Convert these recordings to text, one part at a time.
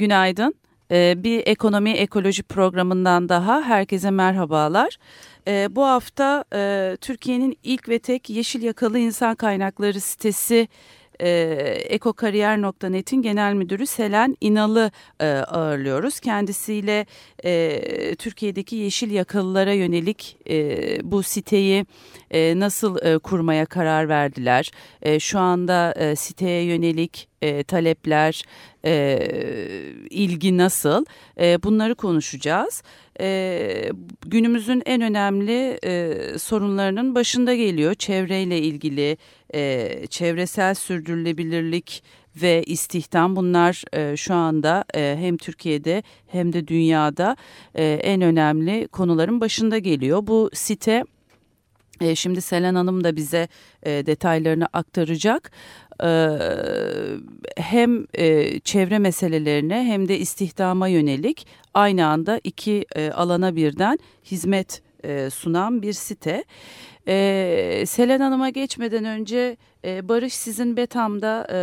Günaydın. Ee, bir ekonomi ekoloji programından daha herkese merhabalar. Ee, bu hafta e, Türkiye'nin ilk ve tek yeşil yakalı insan kaynakları sitesi e, ekokariyer.net'in genel müdürü Selen İnal'ı e, ağırlıyoruz. Kendisiyle Türkiye'deki yeşil yakalılara yönelik bu siteyi nasıl kurmaya karar verdiler? Şu anda siteye yönelik e, talepler, e, ilgi nasıl? E, bunları konuşacağız. E, günümüzün en önemli e, sorunlarının başında geliyor. Çevreyle ilgili, e, çevresel sürdürülebilirlik ve istihdam bunlar e, şu anda e, hem Türkiye'de hem de dünyada e, en önemli konuların başında geliyor. Bu site e, şimdi Selen Hanım da bize e, detaylarını aktaracak. E, hem çevre meselelerine hem de istihdama yönelik aynı anda iki alana birden hizmet sunan bir site. E, Selen Hanım'a geçmeden önce e, Barış sizin Betam'da e,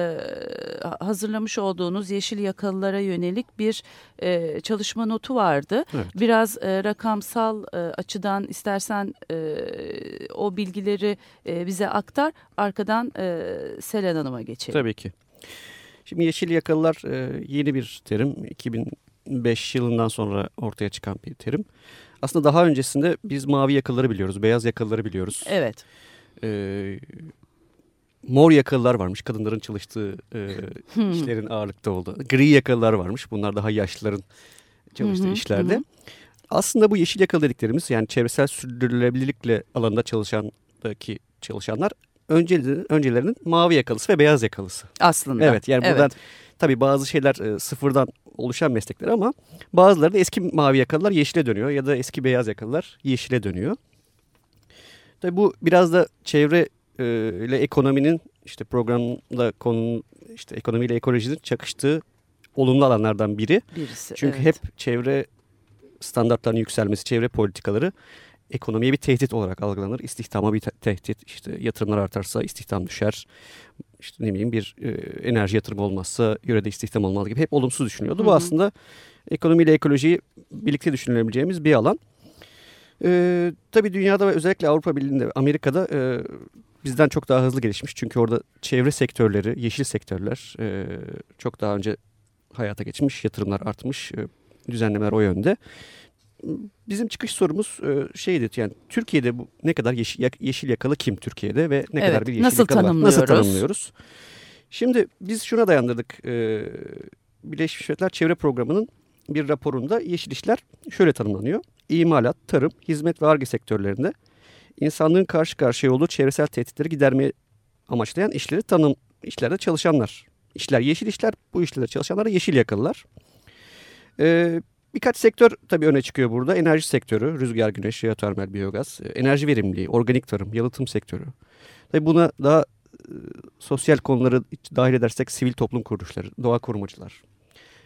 hazırlamış olduğunuz Yeşil Yakalılara yönelik bir e, çalışma notu vardı. Evet. Biraz e, rakamsal e, açıdan istersen e, o bilgileri e, bize aktar. Arkadan e, Selen Hanım'a geçelim. Tabii ki. Şimdi Yeşil Yakalılar e, yeni bir terim. 2005 yılından sonra ortaya çıkan bir terim. Aslında daha öncesinde biz mavi yakalıları biliyoruz, beyaz yakalıları biliyoruz. Evet. Ee, mor yakalılar varmış, kadınların çalıştığı e, hmm. işlerin ağırlıkta olduğu. Gri yakalılar varmış, bunlar daha yaşlıların çalıştığı işlerde. Aslında bu yeşil yakalı dediklerimiz yani çevresel sürdürülebilirlikle alanda çalışandaki çalışanlar öncelerinin, öncelerinin mavi yakalısı ve beyaz yakalısı. Aslında. Evet yani buradan evet. Tabii bazı şeyler e, sıfırdan oluşan meslekler ama bazıları da eski mavi yakalılar yeşile dönüyor ya da eski beyaz yakalılar yeşile dönüyor. Tabii bu biraz da çevre e, ile ekonominin işte programda konu işte ekonomiyle ekolojinin çakıştığı olumlu alanlardan biri. Birisi, Çünkü evet. hep çevre standartlarının yükselmesi, çevre politikaları ekonomiye bir tehdit olarak algılanır. İstihdama bir tehdit. İşte yatırımlar artarsa istihdam düşer. İşte ne bileyim bir e, enerji yatırımı olmazsa yörede istihdam olmaz gibi hep olumsuz düşünüyordu. Hı hı. Bu aslında ekonomiyle ekolojiyi birlikte düşünülebileceğimiz bir alan. E, tabii dünyada ve özellikle Avrupa Birliği'nde, Amerika'da e, bizden çok daha hızlı gelişmiş. Çünkü orada çevre sektörleri, yeşil sektörler e, çok daha önce hayata geçmiş, yatırımlar artmış, e, düzenlemeler o yönde bizim çıkış sorumuz e, şeydi yani Türkiye'de bu ne kadar yeşil, yeşil yakalı kim Türkiye'de ve ne evet, kadar bir yeşil nasıl yakalı tanımlıyoruz? Nasıl tanımlıyoruz? Şimdi biz şuna dayandırdık. E, Birleşmiş Milletler Çevre Programı'nın bir raporunda yeşil işler şöyle tanımlanıyor. İmalat, tarım, hizmet ve arge sektörlerinde insanlığın karşı karşıya olduğu çevresel tehditleri gidermeyi amaçlayan işleri tanım işlerde çalışanlar. İşler yeşil işler, bu işlerde çalışanlara yeşil yakalılar. Ee, Birkaç sektör tabii öne çıkıyor burada. Enerji sektörü, rüzgar, güneş, jeotermal, biyogaz, e, enerji verimliliği, organik tarım, yalıtım sektörü. Tabii buna daha e, sosyal konuları dahil edersek sivil toplum kuruluşları, doğa korumacılar.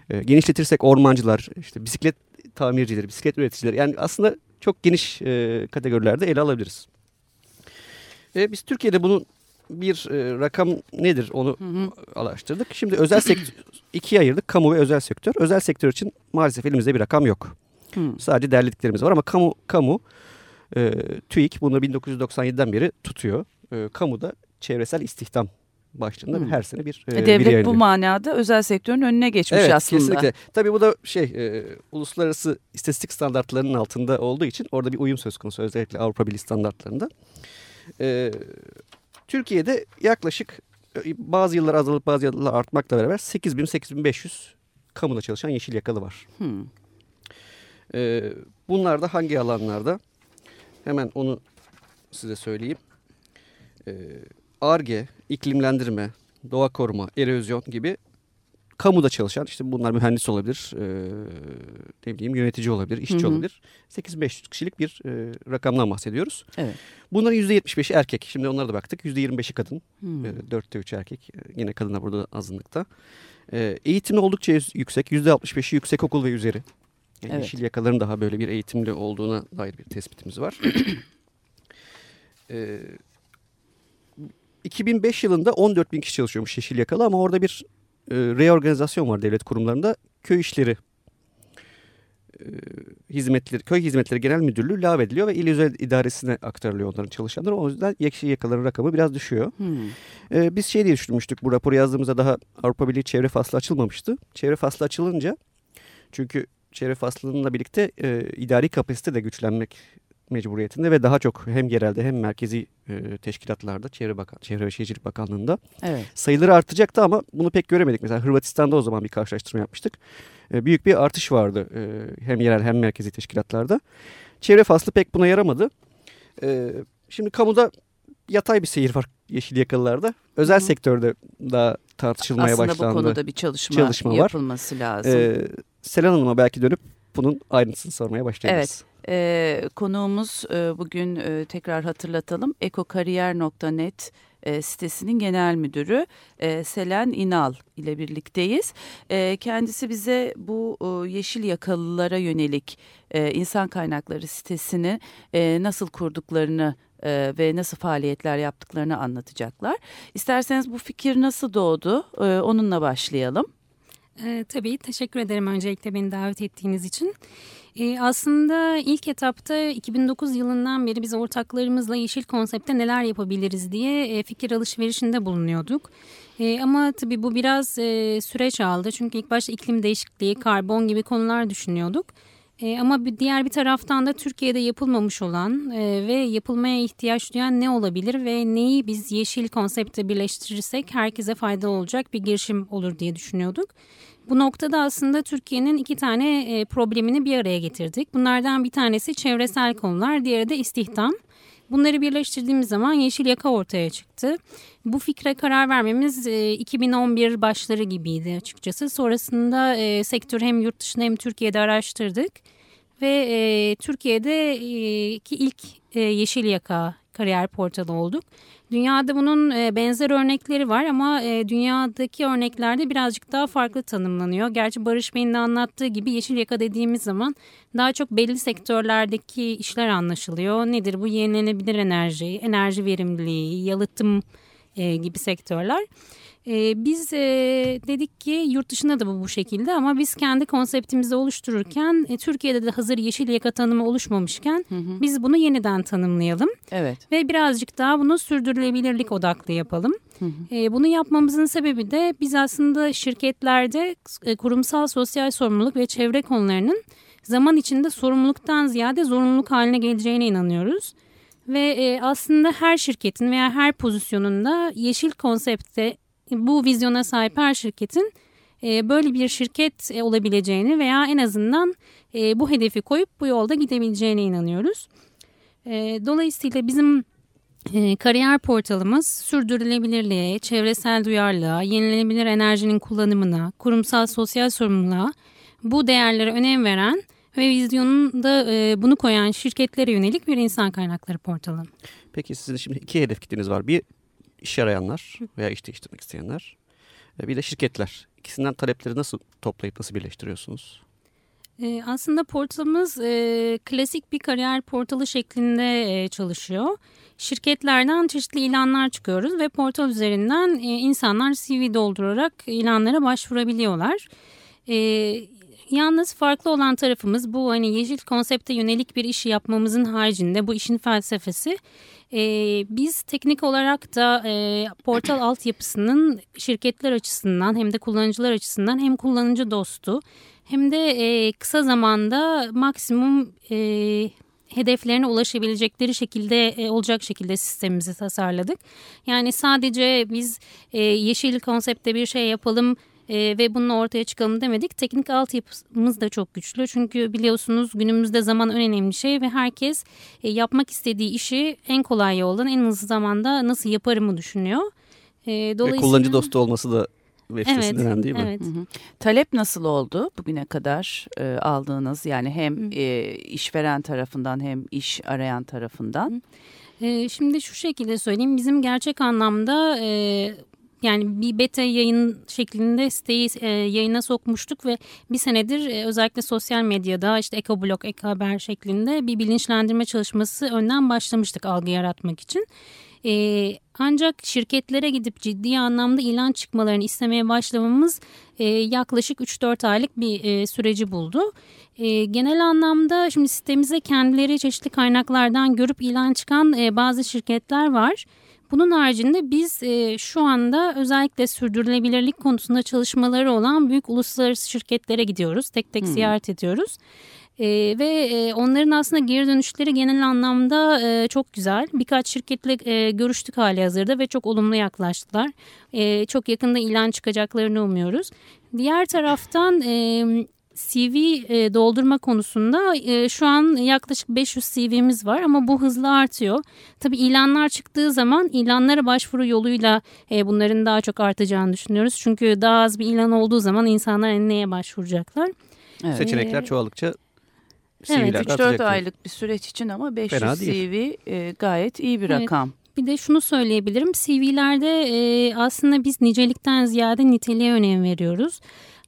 E, genişletirsek ormancılar, işte bisiklet tamircileri, bisiklet üreticileri. Yani aslında çok geniş kategorilerde ele alabiliriz. E, biz Türkiye'de bunun bir e, rakam nedir onu hı hı. araştırdık. Şimdi özel sektör ikiye ayırdık. Kamu ve özel sektör. Özel sektör için maalesef elimizde bir rakam yok. Hı. Sadece derlediklerimiz var ama kamu kamu e, TÜİK bunu 1997'den beri tutuyor. E, kamuda çevresel istihdam başlığında hmm. her sene bir e, Devlet bir bu manada özel sektörün önüne geçmiş evet, aslında. Kesinlikle. Tabii bu da şey e, uluslararası istatistik standartlarının altında olduğu için orada bir uyum söz konusu özellikle Avrupa Birliği standartlarında. E, Türkiye'de yaklaşık e, bazı yıllar azalıp bazı yıllar artmakla beraber 8000-8500 kamuda çalışan yeşil yakalı var. Hmm. Ee, bunlar da hangi alanlarda? Hemen onu size söyleyeyim. ARGE, iklimlendirme, doğa koruma, erozyon gibi kamuda çalışan işte bunlar mühendis olabilir, e, ne bileyim yönetici olabilir, işçi hı hı. olabilir. 8500 kişilik bir e, rakamdan bahsediyoruz. Evet. Bunların %75'i erkek. Şimdi onlara da baktık. %25'i kadın. Hmm. E, dörtte 3 erkek. Yine kadınlar burada azınlıkta. E, eğitimi oldukça yüksek. %65'i yüksek okul ve üzeri. Yani evet. Yeşil yakaların daha böyle bir eğitimli olduğuna dair bir tespitimiz var. e, 2005 yılında 14 bin kişi çalışıyormuş Yeşil Yakalı ama orada bir reorganizasyon var devlet kurumlarında. Köy işleri e, hizmetleri, köy hizmetleri genel müdürlüğü lağvediliyor ve il özel idaresine aktarılıyor onların çalışanları. O yüzden Yeşil Yakaların rakamı biraz düşüyor. Hmm. E, biz şey diye düşünmüştük bu raporu yazdığımızda daha Avrupa Birliği çevre faslı açılmamıştı. Çevre faslı açılınca çünkü çevre faslılığıyla birlikte e, idari kapasite de güçlenmek mecburiyetinde ve daha çok hem yerelde hem merkezi e, teşkilatlarda Çevre Bakan Çevre ve Şehircilik Bakanlığı'nda evet. sayıları artacaktı ama bunu pek göremedik. Mesela Hırvatistan'da o zaman bir karşılaştırma yapmıştık. E, büyük bir artış vardı e, hem yerel hem merkezi teşkilatlarda. Çevre faslı pek buna yaramadı. E, şimdi kamuda yatay bir seyir var yeşil yakalılarda. Özel Hı. sektörde daha tartışılmaya Aslında başlandı. Aslında bu konuda bir çalışma, çalışma yapılması var. lazım. Ee, Selen Hanım'a belki dönüp bunun ayrıntısını sormaya başlayabiliriz. Evet. E, konuğumuz e, bugün e, tekrar hatırlatalım ekokariyer.net e, sitesinin genel müdürü e, Selen İnal ile birlikteyiz. E, kendisi bize bu e, yeşil yakalılara yönelik e, insan kaynakları sitesini e, nasıl kurduklarını e, ve nasıl faaliyetler yaptıklarını anlatacaklar. İsterseniz bu fikir nasıl doğdu e, onunla başlayalım. E, tabii teşekkür ederim öncelikle beni davet ettiğiniz için. E, aslında ilk etapta 2009 yılından beri biz ortaklarımızla yeşil konsepte neler yapabiliriz diye e, fikir alışverişinde bulunuyorduk. E, ama tabii bu biraz e, süreç aldı çünkü ilk başta iklim değişikliği, karbon gibi konular düşünüyorduk. E, ama bir diğer bir taraftan da Türkiye'de yapılmamış olan e, ve yapılmaya ihtiyaç duyan ne olabilir ve neyi biz yeşil konsepte birleştirirsek herkese fayda olacak bir girişim olur diye düşünüyorduk. Bu noktada aslında Türkiye'nin iki tane e, problemini bir araya getirdik. Bunlardan bir tanesi çevresel konular, diğeri de istihdam. Bunları birleştirdiğimiz zaman Yeşil Yaka ortaya çıktı. Bu fikre karar vermemiz 2011 e, başları gibiydi açıkçası. Sonrasında e, sektör hem yurt dışında hem Türkiye'de araştırdık. Ve Türkiye'deki ilk Yeşil Yaka kariyer portalı olduk. Dünyada bunun e, benzer örnekleri var ama e, dünyadaki örneklerde birazcık daha farklı tanımlanıyor. Gerçi Barış Bey'in de anlattığı gibi yeşil yaka dediğimiz zaman daha çok belli sektörlerdeki işler anlaşılıyor. Nedir bu yenilenebilir enerji, enerji verimliliği, yalıtım e, gibi sektörler. E, biz e, dedik ki yurt dışında da bu bu şekilde ama biz kendi konseptimizi oluştururken e, Türkiye'de de hazır yeşil yaka tanımı oluşmamışken hı hı. biz bunu yeniden tanımlayalım. Evet. Ve birazcık daha bunu sürdürülebilirlik odaklı yapalım. Hı hı. E, bunu yapmamızın sebebi de biz aslında şirketlerde e, kurumsal sosyal sorumluluk ve çevre konularının zaman içinde sorumluluktan ziyade zorunluluk haline geleceğine inanıyoruz. Ve e, aslında her şirketin veya her pozisyonunda yeşil konsepte bu vizyona sahip her şirketin e, böyle bir şirket e, olabileceğini veya en azından e, bu hedefi koyup bu yolda gidebileceğine inanıyoruz. Dolayısıyla bizim kariyer portalımız sürdürülebilirliğe, çevresel duyarlılığa, yenilenebilir enerjinin kullanımına, kurumsal sosyal sorumluluğa bu değerlere önem veren ve vizyonunda bunu koyan şirketlere yönelik bir insan kaynakları portalı. Peki sizin şimdi iki hedef kitleniz var. Bir iş arayanlar veya iş değiştirmek isteyenler. E, bir de şirketler. İkisinden talepleri nasıl toplayıp nasıl birleştiriyorsunuz? E, aslında portalımız e, klasik bir kariyer portalı şeklinde çalışıyor. Şirketlerden çeşitli ilanlar çıkıyoruz ve portal üzerinden insanlar CV doldurarak ilanlara başvurabiliyorlar. Yalnız farklı olan tarafımız bu hani yeşil konsepte yönelik bir işi yapmamızın haricinde bu işin felsefesi e, biz teknik olarak da e, portal altyapısının şirketler açısından hem de kullanıcılar açısından hem kullanıcı dostu hem de e, kısa zamanda maksimum e, hedeflerine ulaşabilecekleri şekilde e, olacak şekilde sistemimizi tasarladık. Yani sadece biz e, yeşil konsepte bir şey yapalım e, ve bununla ortaya çıkalım demedik. Teknik altyapımız da çok güçlü. Çünkü biliyorsunuz günümüzde zaman en önemli şey ve herkes e, yapmak istediği işi en kolay yoldan en hızlı zamanda nasıl yaparımı düşünüyor. E, dolayısıyla... Ve kullanıcı dostu olması da web evet, değil mi? Evet. Hı hı. Talep nasıl oldu bugüne kadar e, aldığınız yani hem e, işveren tarafından hem iş arayan tarafından? E, şimdi şu şekilde söyleyeyim bizim gerçek anlamda e, yani bir beta yayın şeklinde siteyi e, yayına sokmuştuk ve bir senedir e, özellikle sosyal medyada işte ekoblog, ekohaber şeklinde bir bilinçlendirme çalışması önden başlamıştık algı yaratmak için. E, ancak şirketlere gidip ciddi anlamda ilan çıkmalarını istemeye başlamamız e, yaklaşık 3-4 aylık bir e, süreci buldu. E, genel anlamda şimdi sitemize kendileri çeşitli kaynaklardan görüp ilan çıkan e, bazı şirketler var. Bunun haricinde biz e, şu anda özellikle sürdürülebilirlik konusunda çalışmaları olan büyük uluslararası şirketlere gidiyoruz. Tek tek hmm. ziyaret ediyoruz. E, ve e, onların aslında geri dönüşleri genel anlamda e, çok güzel. Birkaç şirketle e, görüştük hali hazırda ve çok olumlu yaklaştılar. E, çok yakında ilan çıkacaklarını umuyoruz. Diğer taraftan e, CV e, doldurma konusunda e, şu an yaklaşık 500 CV'miz var ama bu hızla artıyor. Tabii ilanlar çıktığı zaman ilanlara başvuru yoluyla e, bunların daha çok artacağını düşünüyoruz. Çünkü daha az bir ilan olduğu zaman insanlar neye başvuracaklar? Evet. Seçenekler çoğaldıkça CV'ler evet, 3-4 aylık bir süreç için ama 500 CV e, gayet iyi bir evet. rakam. Bir de şunu söyleyebilirim. CV'lerde e, aslında biz nicelikten ziyade niteliğe önem veriyoruz.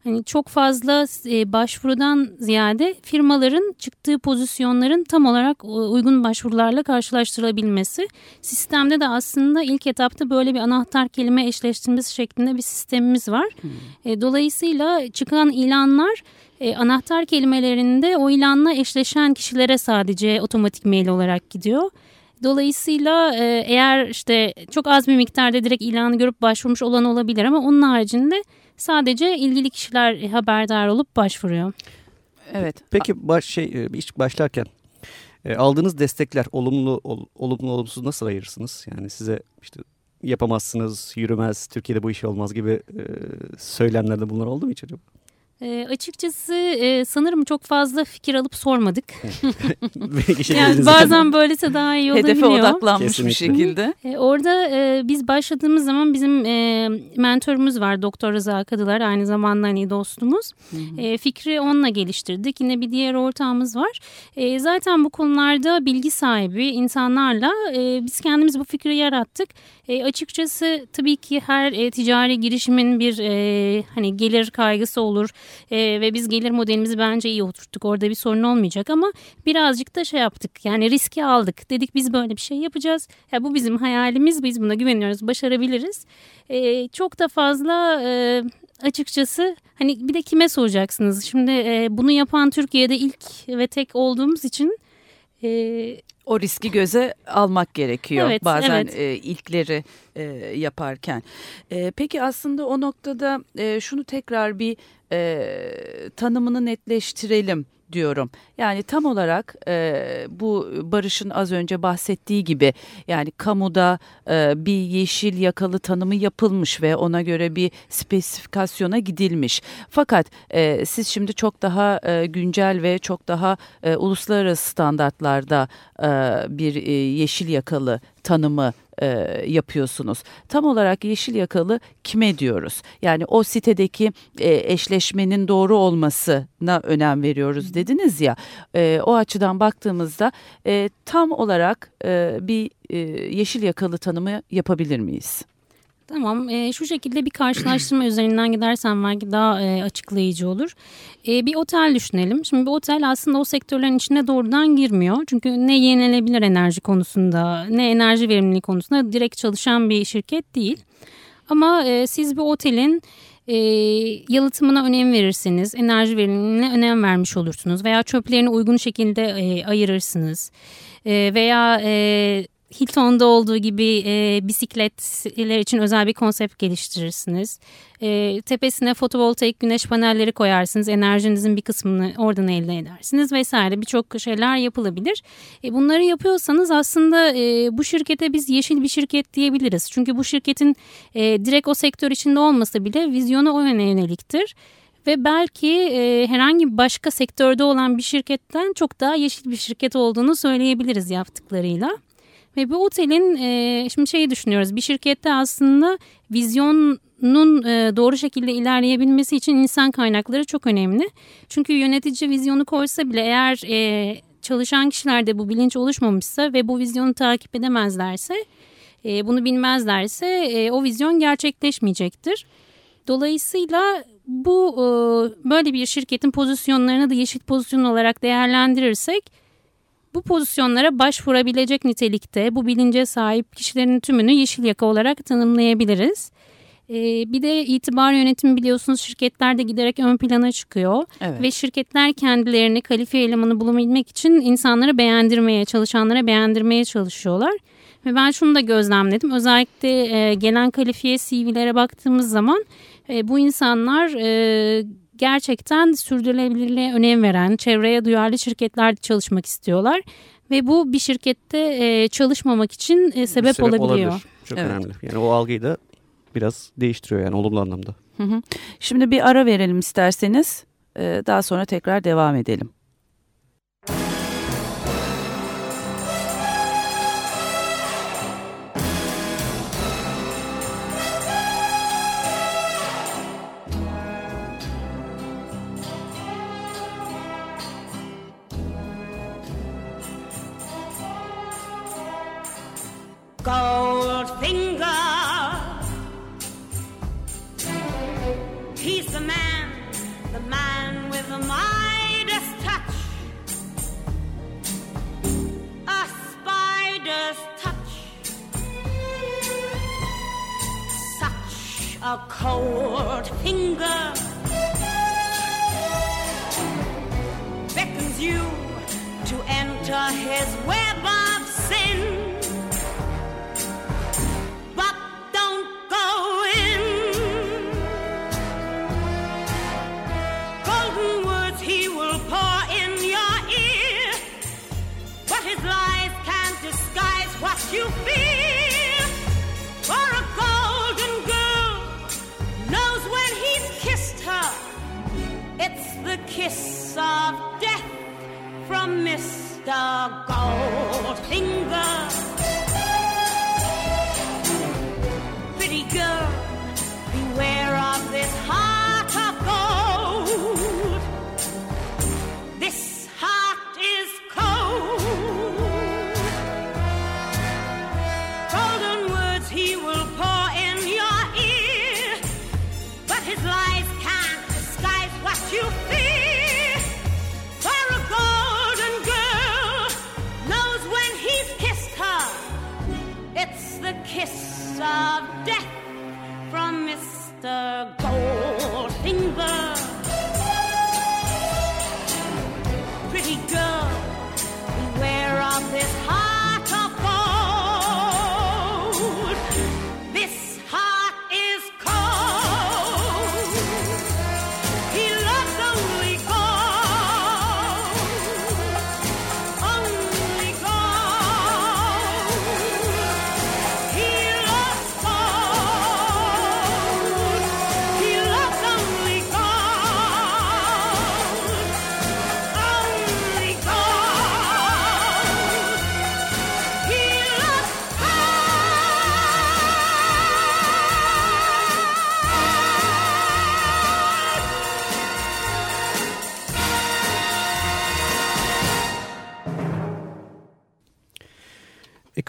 Hani çok fazla e, başvurudan ziyade firmaların çıktığı pozisyonların tam olarak uygun başvurularla karşılaştırılabilmesi. Sistemde de aslında ilk etapta böyle bir anahtar kelime eşleştirmesi şeklinde bir sistemimiz var. Hmm. E, dolayısıyla çıkan ilanlar e, anahtar kelimelerinde o ilanla eşleşen kişilere sadece otomatik mail olarak gidiyor. Dolayısıyla e, eğer işte çok az bir miktarda direkt ilanı görüp başvurmuş olan olabilir ama onun haricinde sadece ilgili kişiler haberdar olup başvuruyor. Evet. Peki baş şey e, iş başlarken e, aldığınız destekler olumlu ol, olumlu olumsuz nasıl ayırırsınız? Yani size işte yapamazsınız, yürümez, Türkiye'de bu iş olmaz gibi e, söylemlerde bunlar oldu mu hiç acaba? E, açıkçası e, sanırım çok fazla fikir alıp sormadık. yani bazen böylese daha iyi olabiliyor. Hedefe odaklanmış Kesinlikle. bir şekilde. E, orada e, biz başladığımız zaman bizim e, mentorumuz var Doktor Rıza Kadılar aynı zamanda hani dostumuz. E, fikri onunla geliştirdik. Yine bir diğer ortağımız var. E, zaten bu konularda bilgi sahibi insanlarla e, biz kendimiz bu fikri yarattık. E, açıkçası tabii ki her e, ticari girişimin bir e, hani gelir kaygısı olur e, ve biz gelir modelimizi bence iyi oturttuk. Orada bir sorun olmayacak ama birazcık da şey yaptık. Yani riski aldık. Dedik biz böyle bir şey yapacağız. Ya bu bizim hayalimiz. Biz buna güveniyoruz. Başarabiliriz. E, çok da fazla e, açıkçası hani bir de kime soracaksınız? Şimdi e, bunu yapan Türkiye'de ilk ve tek olduğumuz için e, o riski göze almak gerekiyor evet, bazen evet. E, ilkleri e, yaparken. E, peki aslında o noktada e, şunu tekrar bir e, tanımını netleştirelim diyorum. Yani tam olarak e, bu Barış'ın az önce bahsettiği gibi yani kamuda e, bir yeşil yakalı tanımı yapılmış ve ona göre bir spesifikasyona gidilmiş. Fakat e, siz şimdi çok daha e, güncel ve çok daha e, uluslararası standartlarda e, bir e, yeşil yakalı tanımı e, yapıyorsunuz. Tam olarak yeşil yakalı kime diyoruz? Yani o sitedeki e, eşleşmenin doğru olmasına önem veriyoruz dediniz ya. E, o açıdan baktığımızda e, tam olarak e, bir e, yeşil yakalı tanımı yapabilir miyiz? Tamam e, şu şekilde bir karşılaştırma üzerinden gidersen belki daha e, açıklayıcı olur. E, bir otel düşünelim. Şimdi bir otel aslında o sektörlerin içine doğrudan girmiyor. Çünkü ne yenilebilir enerji konusunda ne enerji verimliliği konusunda direkt çalışan bir şirket değil. Ama e, siz bir otelin e, yalıtımına önem verirsiniz, enerji verimliliğine önem vermiş olursunuz veya çöplerini uygun şekilde e, ayırırsınız e, veya e, Hilton'da olduğu gibi e, bisikletler için özel bir konsept geliştirirsiniz. E, tepesine fotovoltaik güneş panelleri koyarsınız. Enerjinizin bir kısmını oradan elde edersiniz vesaire. Birçok şeyler yapılabilir. E, bunları yapıyorsanız aslında e, bu şirkete biz yeşil bir şirket diyebiliriz. Çünkü bu şirketin e, direkt o sektör içinde olmasa bile vizyonu o yöne yöneliktir ve belki e, herhangi başka sektörde olan bir şirketten çok daha yeşil bir şirket olduğunu söyleyebiliriz yaptıklarıyla. Ve bu otelin e, şimdi şeyi düşünüyoruz bir şirkette aslında vizyonun e, doğru şekilde ilerleyebilmesi için insan kaynakları çok önemli. Çünkü yönetici vizyonu koysa bile eğer e, çalışan kişilerde bu bilinç oluşmamışsa ve bu vizyonu takip edemezlerse e, bunu bilmezlerse e, o vizyon gerçekleşmeyecektir. Dolayısıyla bu e, böyle bir şirketin pozisyonlarını da yeşil pozisyon olarak değerlendirirsek bu pozisyonlara başvurabilecek nitelikte bu bilince sahip kişilerin tümünü yeşil yaka olarak tanımlayabiliriz. Ee, bir de itibar yönetimi biliyorsunuz şirketlerde giderek ön plana çıkıyor. Evet. Ve şirketler kendilerini kalifiye elemanı bulabilmek için insanları beğendirmeye, çalışanlara beğendirmeye çalışıyorlar. Ve ben şunu da gözlemledim. Özellikle e, gelen kalifiye CV'lere baktığımız zaman e, bu insanlar e, gerçekten sürdürülebilirliğe önem veren, çevreye duyarlı şirketlerde çalışmak istiyorlar. Ve bu bir şirkette e, çalışmamak için e, sebep, sebep olabiliyor. Olabilir. Çok evet. önemli. Yani o algıyı da biraz değiştiriyor yani olumlu anlamda. Hı hı. Şimdi bir ara verelim isterseniz. E, daha sonra tekrar devam edelim. Goldfinger. He's the man, the man with the Midas touch. A spider's touch. Such a cold finger. dog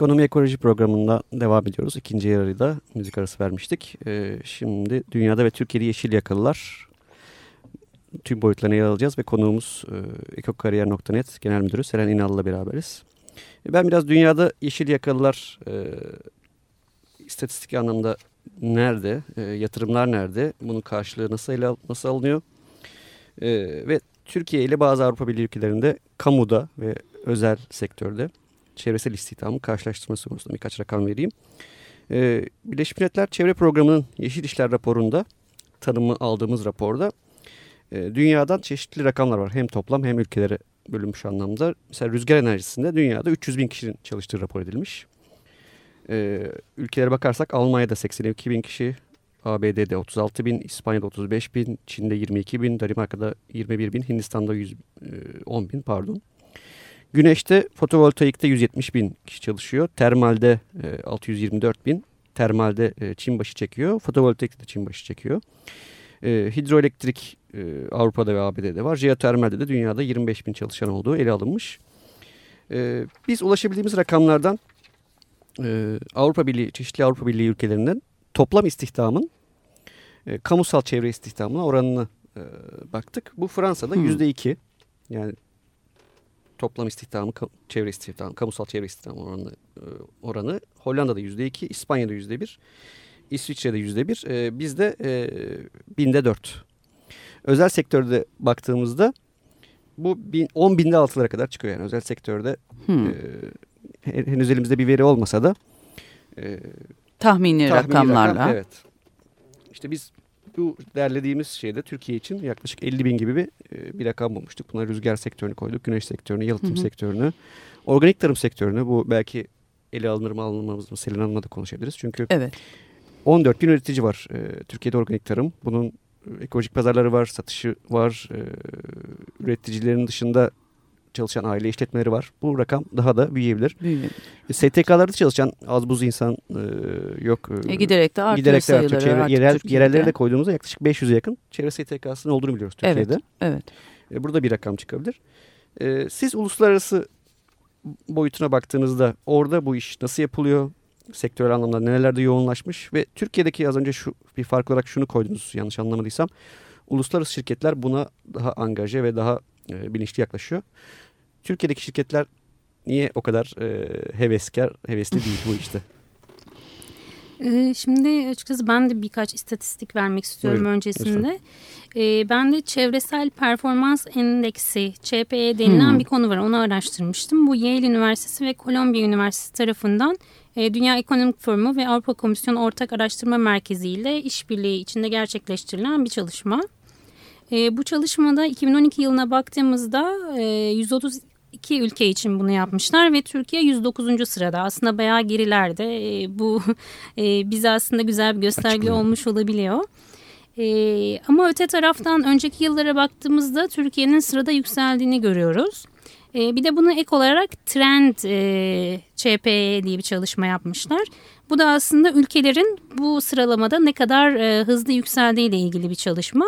Ekonomi Ekoloji programında devam ediyoruz. İkinci yarıda müzik arası vermiştik. Ee, şimdi dünyada ve Türkiye'de yeşil yakalılar tüm boyutlarına yer alacağız ve konuğumuz e, ekokariyer.net Genel Müdürü Seren İnal'la beraberiz. E, ben biraz dünyada yeşil yakalılar e, istatistik anlamda nerede, e, yatırımlar nerede, bunun karşılığı nasıl, nasıl alınıyor e, ve Türkiye ile bazı Avrupa Birliği ülkelerinde kamuda ve özel sektörde çevresel istihdamın karşılaştırması konusunda birkaç rakam vereyim. Ee, Birleşmiş Milletler Çevre Programı'nın Yeşil İşler raporunda tanımı aldığımız raporda e, dünyadan çeşitli rakamlar var. Hem toplam hem ülkelere bölünmüş anlamda. Mesela rüzgar enerjisinde dünyada 300 bin kişinin çalıştığı rapor edilmiş. Ee, ülkelere bakarsak Almanya'da 82 bin kişi, ABD'de 36 bin, İspanya'da 35 bin, Çin'de 22 bin, Danimarka'da 21 bin, Hindistan'da 110 e, bin pardon. Güneşte fotovoltaikte 170 bin kişi çalışıyor. Termalde e, 624 bin. Termalde e, Çin başı çekiyor. Fotovoltaikte de Çin başı çekiyor. E, hidroelektrik e, Avrupa'da ve ABD'de var. Jeotermalde de dünyada 25 bin çalışan olduğu ele alınmış. E, biz ulaşabildiğimiz rakamlardan e, Avrupa Birliği, çeşitli Avrupa Birliği ülkelerinden toplam istihdamın e, kamusal çevre istihdamına oranını e, baktık. Bu Fransa'da Hmm. yüzde iki. Yani toplam istihdamı, çevre istihdamı, kamusal çevre istihdamı oranı, e, oranı. Hollanda'da yüzde iki, İspanya'da yüzde bir, İsviçre'de yüzde bir, e, bizde e, binde dört. Özel sektörde baktığımızda bu bin, 10 binde altılara kadar çıkıyor yani özel sektörde. Hmm. e, he- henüz elimizde bir veri olmasa da e, Tahmini, tahmini rakamlarla. rakam, evet. İşte biz bu derlediğimiz şeyde Türkiye için yaklaşık 50 bin gibi bir, e, bir rakam bulmuştuk. Buna rüzgar sektörünü koyduk, güneş sektörünü, yalıtım Hı hı. sektörünü, organik tarım sektörünü. Bu belki ele alınır mı alınmaz mı Selin Hanım'la da konuşabiliriz. Çünkü Evet. 14 bin üretici var e, Türkiye'de organik tarım. Bunun ekolojik pazarları var, satışı var. E, üreticilerin dışında çalışan aile işletmeleri var. Bu rakam daha da büyüyebilir. Büyüyor. E, STK'larda çalışan az buz insan e, yok. E, E, giderek de artıyor giderek de sayıları artıyor. Çevre, artık yerel, Türkiye'de. yerelleri de koyduğumuzda yaklaşık 500'e yakın çevre STK'sının olduğunu biliyoruz Türkiye'de. Evet. Evet. E, burada bir rakam çıkabilir. E, siz uluslararası boyutuna baktığınızda orada bu iş nasıl yapılıyor? Sektörel anlamda nelerde yoğunlaşmış ve Türkiye'deki az önce şu bir fark olarak şunu koydunuz yanlış anlamadıysam. Uluslararası şirketler buna daha angaje ve daha e, bilinçli yaklaşıyor. Türkiye'deki şirketler niye o kadar e, heveskar, hevesli değil bu işte? Ee, şimdi açıkçası ben de birkaç istatistik vermek istiyorum Buyurun, öncesinde. Lütfen. Ee, ben de çevresel performans endeksi, ÇPE denilen hmm. bir konu var. Onu araştırmıştım. Bu Yale Üniversitesi ve Kolombiya Üniversitesi tarafından e, Dünya Ekonomik Forumu ve Avrupa Komisyonu Ortak Araştırma Merkezi ile işbirliği içinde gerçekleştirilen bir çalışma. E, bu çalışmada 2012 yılına baktığımızda e, 130 iki ülke için bunu yapmışlar ve Türkiye 109. sırada. Aslında bayağı gerilerde. E, bu e, bize aslında güzel bir gösterge Açıklı. olmuş olabiliyor. E, ama öte taraftan önceki yıllara baktığımızda Türkiye'nin sırada yükseldiğini görüyoruz. E, bir de bunu ek olarak Trend e, CPE diye bir çalışma yapmışlar. Bu da aslında ülkelerin bu sıralamada ne kadar e, hızlı yükseldiğiyle ilgili bir çalışma.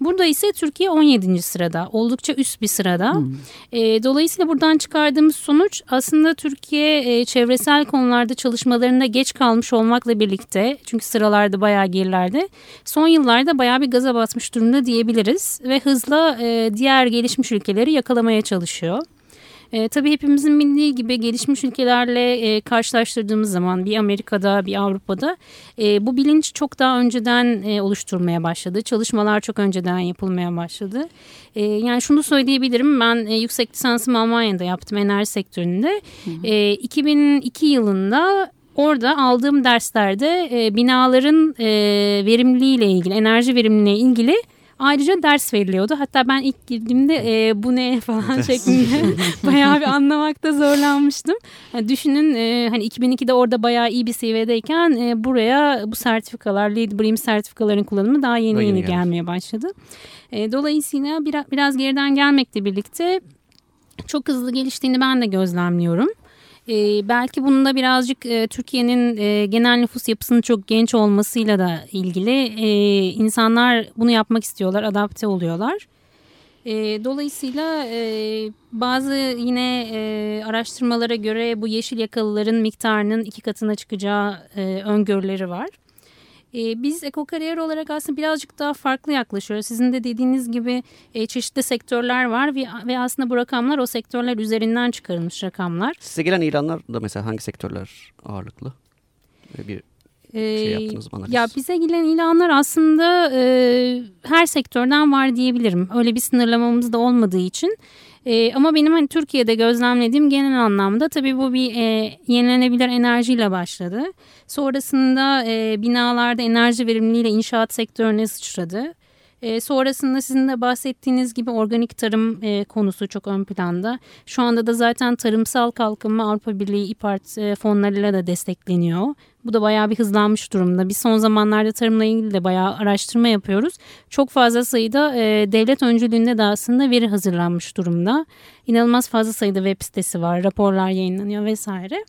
Burada ise Türkiye 17. sırada. Oldukça üst bir sırada. E, dolayısıyla buradan çıkardığımız sonuç aslında Türkiye e, çevresel konularda çalışmalarında geç kalmış olmakla birlikte çünkü sıralarda bayağı gerilerde son yıllarda bayağı bir gaza basmış durumda diyebiliriz ve hızla e, diğer gelişmiş ülkeleri yakalamaya çalışıyor. E, tabii hepimizin bildiği gibi gelişmiş ülkelerle e, karşılaştırdığımız zaman bir Amerika'da bir Avrupa'da e, bu bilinç çok daha önceden e, oluşturmaya başladı. Çalışmalar çok önceden yapılmaya başladı. E, yani şunu söyleyebilirim ben e, yüksek lisansımı Almanya'da yaptım enerji sektöründe. E, 2002 yılında Orada aldığım derslerde e, binaların e, verimliliğiyle ilgili, enerji verimliliğiyle ilgili ayrıca ders veriliyordu. Hatta ben ilk girdiğimde e, bu ne falan şeklinde bayağı bir anlamakta zorlanmıştım. Yani düşünün e, hani 2002'de orada bayağı iyi bir seviyedeyken e, buraya bu sertifikalar, Lead Bream sertifikaların kullanımı daha yeni Daha yeni, yeni gelmeye başladı. E, dolayısıyla biraz, biraz geriden gelmekle birlikte çok hızlı geliştiğini ben de gözlemliyorum. Ee, belki bunun da birazcık e, Türkiye'nin e, genel nüfus yapısının çok genç olmasıyla da ilgili. E, insanlar bunu yapmak istiyorlar, adapte oluyorlar. E, dolayısıyla e, bazı yine e, araştırmalara göre bu yeşil yakalıların miktarının iki katına çıkacağı e, öngörüleri var. E, biz ekokariyer olarak aslında birazcık daha farklı yaklaşıyoruz. Sizin de dediğiniz gibi e, çeşitli sektörler var ve, ve aslında bu rakamlar o sektörler üzerinden çıkarılmış rakamlar. Size gelen ilanlar da mesela hangi sektörler ağırlıklı? Bir şey yaptınız mı analiz? Ya bize gelen ilanlar aslında e, her sektörden var diyebilirim. Öyle bir sınırlamamız da olmadığı için. E, ama benim hani Türkiye'de gözlemlediğim genel anlamda tabii bu bir e, yenilenebilir enerjiyle başladı. Sonrasında e, binalarda enerji verimliliğiyle inşaat sektörüne sıçradı. E, sonrasında sizin de bahsettiğiniz gibi organik tarım e, konusu çok ön planda. Şu anda da zaten tarımsal kalkınma Avrupa Birliği İPART e, fonlarıyla da destekleniyor. Bu da bayağı bir hızlanmış durumda. Biz son zamanlarda tarımla ilgili de bayağı araştırma yapıyoruz. Çok fazla sayıda e, devlet öncülüğünde de aslında veri hazırlanmış durumda. İnanılmaz fazla sayıda web sitesi var, raporlar yayınlanıyor vesaire.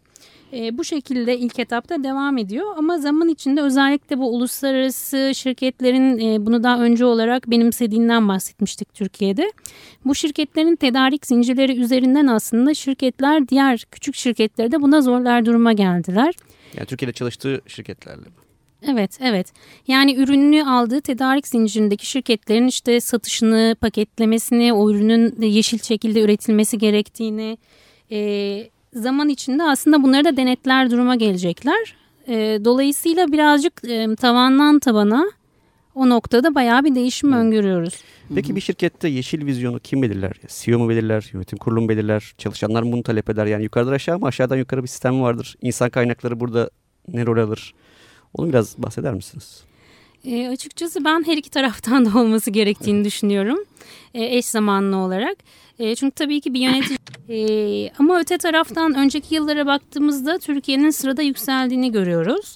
E, bu şekilde ilk etapta devam ediyor ama zaman içinde özellikle bu uluslararası şirketlerin e, bunu daha önce olarak benimsediğinden bahsetmiştik Türkiye'de. Bu şirketlerin tedarik zincirleri üzerinden aslında şirketler diğer küçük şirketleri de buna zorlar duruma geldiler. Yani Türkiye'de çalıştığı şirketlerle mi? Evet, evet. Yani ürününü aldığı tedarik zincirindeki şirketlerin işte satışını, paketlemesini, o ürünün yeşil şekilde üretilmesi gerektiğini, e, zaman içinde aslında bunları da denetler duruma gelecekler. E, dolayısıyla birazcık e, tavandan tabana o noktada bayağı bir değişim öngörüyoruz. Peki bir şirkette yeşil vizyonu kim belirler? CEO mu belirler, yönetim kurulu mu belirler, çalışanlar mı bunu talep eder? Yani yukarıdan aşağı mı, aşağıdan yukarı bir sistem vardır? İnsan kaynakları burada ne rol alır? Onu biraz bahseder misiniz? E, açıkçası ben her iki taraftan da olması gerektiğini düşünüyorum. E, eş zamanlı olarak. E, çünkü tabii ki bir yönetici e, ama öte taraftan önceki yıllara baktığımızda Türkiye'nin sırada yükseldiğini görüyoruz.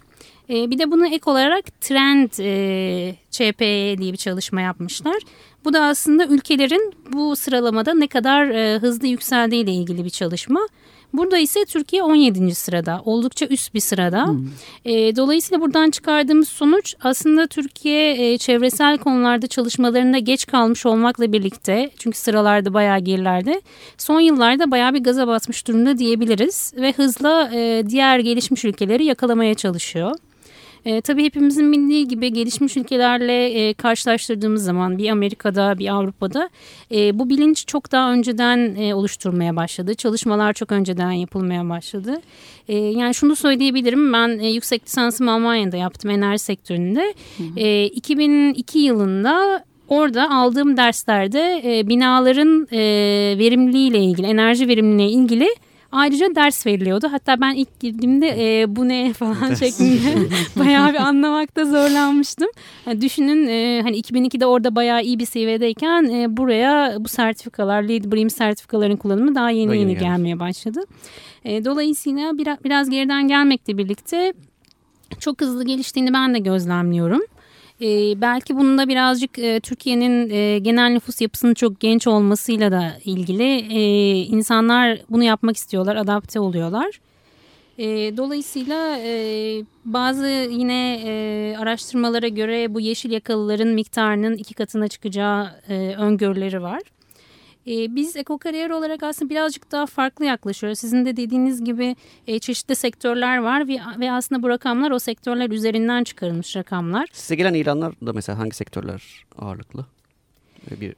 E, bir de bunu ek olarak Trend e, diye bir çalışma yapmışlar. Bu da aslında ülkelerin bu sıralamada ne kadar e, hızlı yükseldiği ile ilgili bir çalışma. Burada ise Türkiye 17. sırada. Oldukça üst bir sırada. Hmm. E, dolayısıyla buradan çıkardığımız sonuç aslında Türkiye e, çevresel konularda çalışmalarında geç kalmış olmakla birlikte çünkü sıralarda bayağı gerilerde son yıllarda bayağı bir gaza basmış durumda diyebiliriz ve hızla e, diğer gelişmiş ülkeleri yakalamaya çalışıyor. E, tabii hepimizin bildiği gibi gelişmiş ülkelerle e, karşılaştırdığımız zaman bir Amerika'da bir Avrupa'da e, bu bilinç çok daha önceden e, oluşturmaya başladı. Çalışmalar çok önceden yapılmaya başladı. E, yani şunu söyleyebilirim ben e, yüksek lisansımı Almanya'da yaptım enerji sektöründe. E, 2002 yılında Orada aldığım derslerde e, binaların e, verimliliğiyle ilgili, enerji verimliliğine ilgili Ayrıca ders veriliyordu. Hatta ben ilk girdiğimde e, bu ne falan şeklinde bayağı bir anlamakta zorlanmıştım. Yani düşünün e, hani 2002'de orada bayağı iyi bir seviyedeyken e, buraya bu sertifikalar, Lead Brim sertifikaların kullanımı daha yeni yeni, yeni gelmeye başladı. E, dolayısıyla biraz, biraz geriden gelmekle birlikte çok hızlı geliştiğini ben de gözlemliyorum. E, belki bununla birazcık e, Türkiye'nin e, genel nüfus yapısının çok genç olmasıyla da ilgili e, insanlar bunu yapmak istiyorlar, adapte oluyorlar. E, dolayısıyla e, bazı yine e, araştırmalara göre bu yeşil yakalıların miktarının iki katına çıkacağı e, öngörüleri var. E, biz ekokariyer olarak aslında birazcık daha farklı yaklaşıyoruz. Sizin de dediğiniz gibi e, çeşitli sektörler var ve, ve aslında bu rakamlar o sektörler üzerinden çıkarılmış rakamlar. Size gelen ilanlar da mesela hangi sektörler ağırlıklı? Bir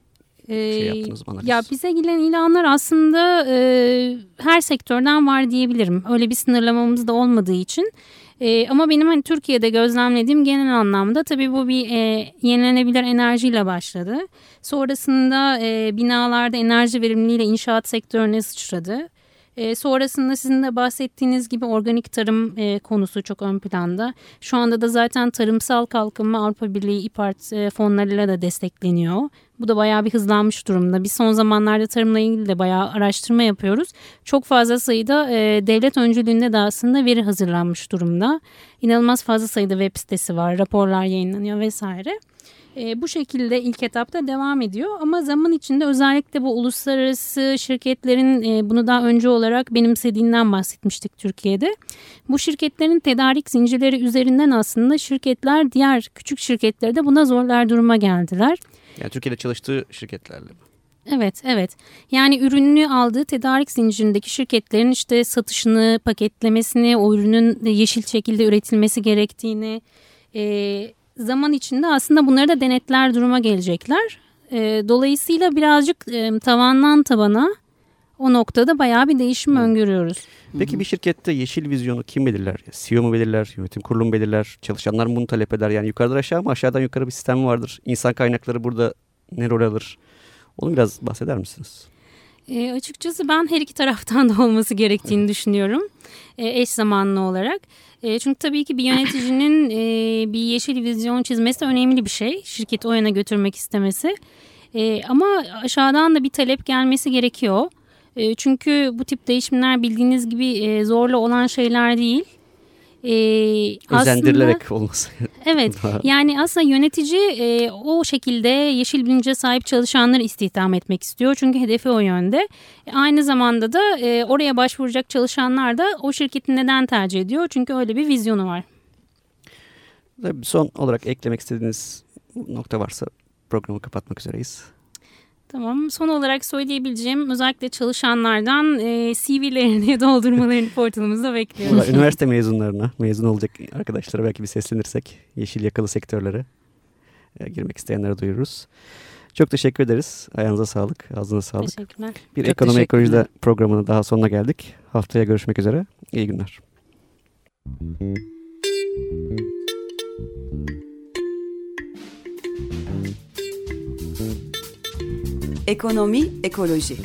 şey yaptınız mı Ya bize gelen ilanlar aslında e, her sektörden var diyebilirim. Öyle bir sınırlamamız da olmadığı için. E, ama benim hani Türkiye'de gözlemlediğim genel anlamda tabii bu bir e, yenilenebilir enerjiyle başladı. Sonrasında e, binalarda enerji verimliliğiyle inşaat sektörüne sıçradı. E, sonrasında sizin de bahsettiğiniz gibi organik tarım e, konusu çok ön planda. Şu anda da zaten tarımsal kalkınma Avrupa Birliği İPART e, fonlarıyla da destekleniyor. Bu da bayağı bir hızlanmış durumda. Biz son zamanlarda tarımla ilgili de bayağı araştırma yapıyoruz. Çok fazla sayıda e, devlet öncülüğünde de aslında veri hazırlanmış durumda. İnanılmaz fazla sayıda web sitesi var, raporlar yayınlanıyor vesaire. E, bu şekilde ilk etapta devam ediyor ama zaman içinde özellikle bu uluslararası şirketlerin e, bunu daha önce olarak benimsediğinden bahsetmiştik Türkiye'de. Bu şirketlerin tedarik zincirleri üzerinden aslında şirketler diğer küçük şirketleri de buna zorlar duruma geldiler. Yani Türkiye'de çalıştığı şirketlerle mi? Evet, evet. Yani ürününü aldığı tedarik zincirindeki şirketlerin işte satışını, paketlemesini, o ürünün yeşil şekilde üretilmesi gerektiğini, e, zaman içinde aslında bunları da denetler duruma gelecekler. E, dolayısıyla birazcık e, tavandan tabana o noktada bayağı bir değişim öngörüyoruz. Peki bir şirkette yeşil vizyonu kim belirler? CEO mu belirler, yönetim kurulu mu belirler, çalışanlar mı bunu talep eder? Yani yukarıdan aşağı mı, aşağıdan yukarı bir sistem vardır? İnsan kaynakları burada ne rol alır? Onu biraz bahseder misiniz? E, açıkçası ben her iki taraftan da olması gerektiğini düşünüyorum. E, eş zamanlı olarak. E, çünkü tabii ki bir yöneticinin e, bir yeşil vizyon çizmesi önemli bir şey. Şirketi o yana götürmek istemesi. E, ama aşağıdan da bir talep gelmesi gerekiyor. E, çünkü bu tip değişimler bildiğiniz gibi e, zorla olan şeyler değil. E, Özendirilerek aslında, olması. Evet yani aslında yönetici e, o şekilde yeşil bilince sahip çalışanları istihdam etmek istiyor. Çünkü hedefi o yönde. E, aynı zamanda da e, oraya başvuracak çalışanlar da o şirketi neden tercih ediyor? Çünkü öyle bir vizyonu var. Son olarak eklemek istediğiniz nokta varsa programı kapatmak üzereyiz. Tamam. Son olarak söyleyebileceğim özellikle çalışanlardan e, CV'lerini doldurmalarını portalımızda bekliyoruz. Üniversite mezunlarına, mezun olacak arkadaşlara belki bir seslenirsek yeşil yakalı sektörlere e, girmek isteyenlere duyururuz. Çok teşekkür ederiz. Ayağınıza sağlık, ağzına sağlık. Teşekkürler. Bir Çok ekonomi ekolojide programının daha sonuna geldik. Haftaya görüşmek üzere. İyi günler. Ekonomi, ekoloji.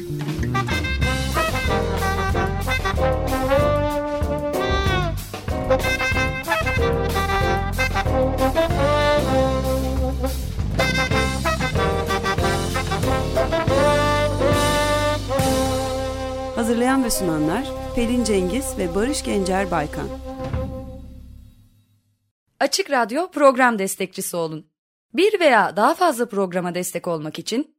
Hazırlayan ve sunanlar Pelin Cengiz ve Barış Gencer Baykan. Açık Radyo program destekçisi olun. Bir veya daha fazla programa destek olmak için